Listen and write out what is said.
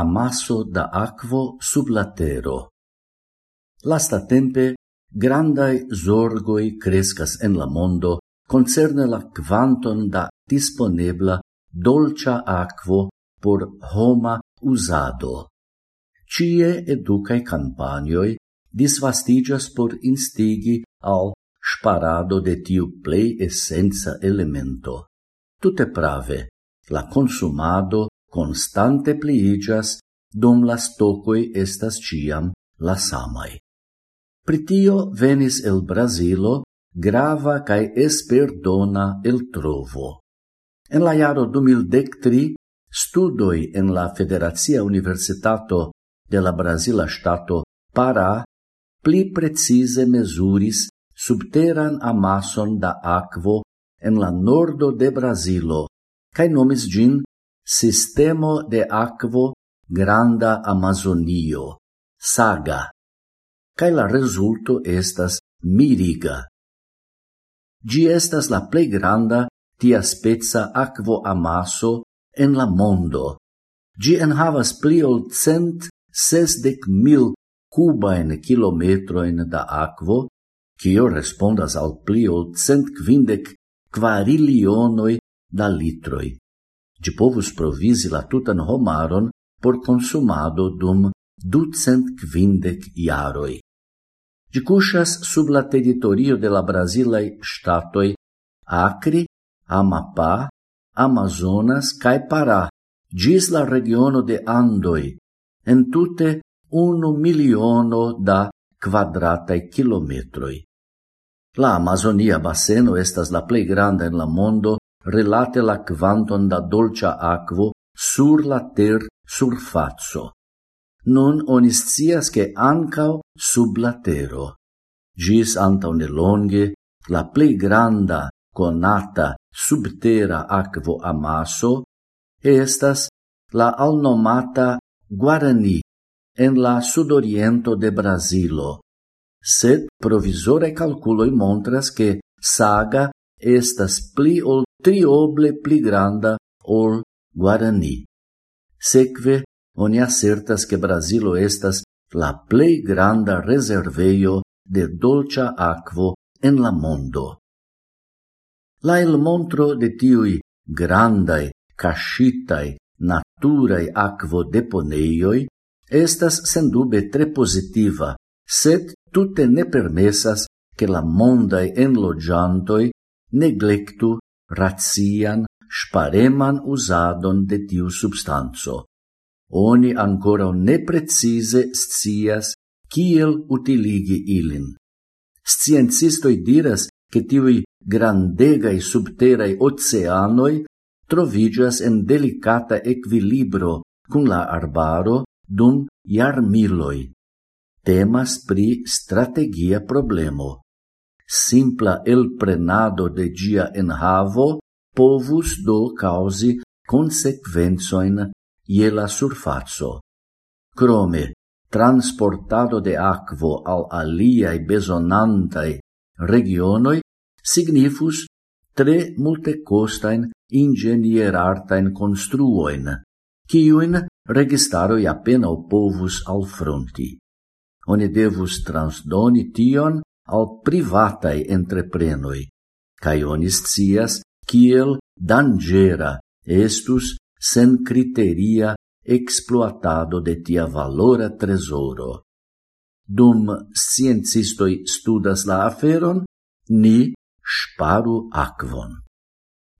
amasso da aquo sub la tero. Lasta tempe, grandai zorgoi crescas en la mondo concerne la quanton da disponebla dolcia aquo por homa usado. Cie educae campanioi disvastigas por instigi al sparado de tiu plei essenza elemento. Tute prave, la consumado constante pliigas, dum la stocoi estas ciam la samai. Pritio venis el Brasilo grava cae esperdona el trovo. En la jaro 2013, studoi en la Federazia Universitato de la Brasila Stato Pará pli precise mesuris subteran amason da aquo en la nordo de Brasilo, cae nomis gin Sistemo de aquo Granda Amazonio, Saga, cae la resulto estas miriga. Gi estas la plei granda tia spezza aquo amaso en la mondo. Gi enhavas pli ol cent sesdec mil cubaen kilometroen da aquo, cio respondas al pli ol cent quindec quarilionoi da litroi gi povus provisi la tutan homaron por consumado dum ducent quindec iaroi. Gi cusas sub la territorio de la Brasilei statoi Acre, Amapá, Amazonas cae Pará, gis la regiono de Andoi, en tutte unu miliono da quadratae kilometroi. La Amazonia baseno estas la plei granda en la mondo relate la quanton da dolcia aquo sur la ter surfazzo. Nun oniscias che ancao sub la tero. Gis antaune longe, la plei granda conata subtera aquo amaso estas la alnomata Guarani en la sudoriento de Brasilo. Sed provisore calculoi montras che Saga estas pli ol trioble pli granda ol Guarani. Sekve, oni assertas che Brasilo estas la plei granda reserveio de dolcia aquo en la mondo. La il montro de tiui grandai, cascitai, naturai aquo deponeioi estas sendube tre positiva, sed tutte ne permessas che la mondai enlogiantoi neglectu razian spareman usadon de tiu substanzo. Oni ancora ne precise scias kiel utiligi ilin. Sciencistoi diras che tiui grandegai subterai oceanoi trovigas en delicata equilibro cun la arbaro dum jarmiloi. Temas pri strategia problemo simpla elprenado de gia enhavo povus do causi consequenzoin ie la surfazzo. Crome, transportado de aquo al aliai besonantai regionoi signifus tre multecostain ingenierartain construoin, ciuin registaroi appena povus al fronti. Oni devus transdoni tion al privatai entreprenoi, cae oni scias kiel dangera estus sen criteria exploatado de tia valora tresoro. Dum sciencistoi studas la aferon, ni sparu aquon.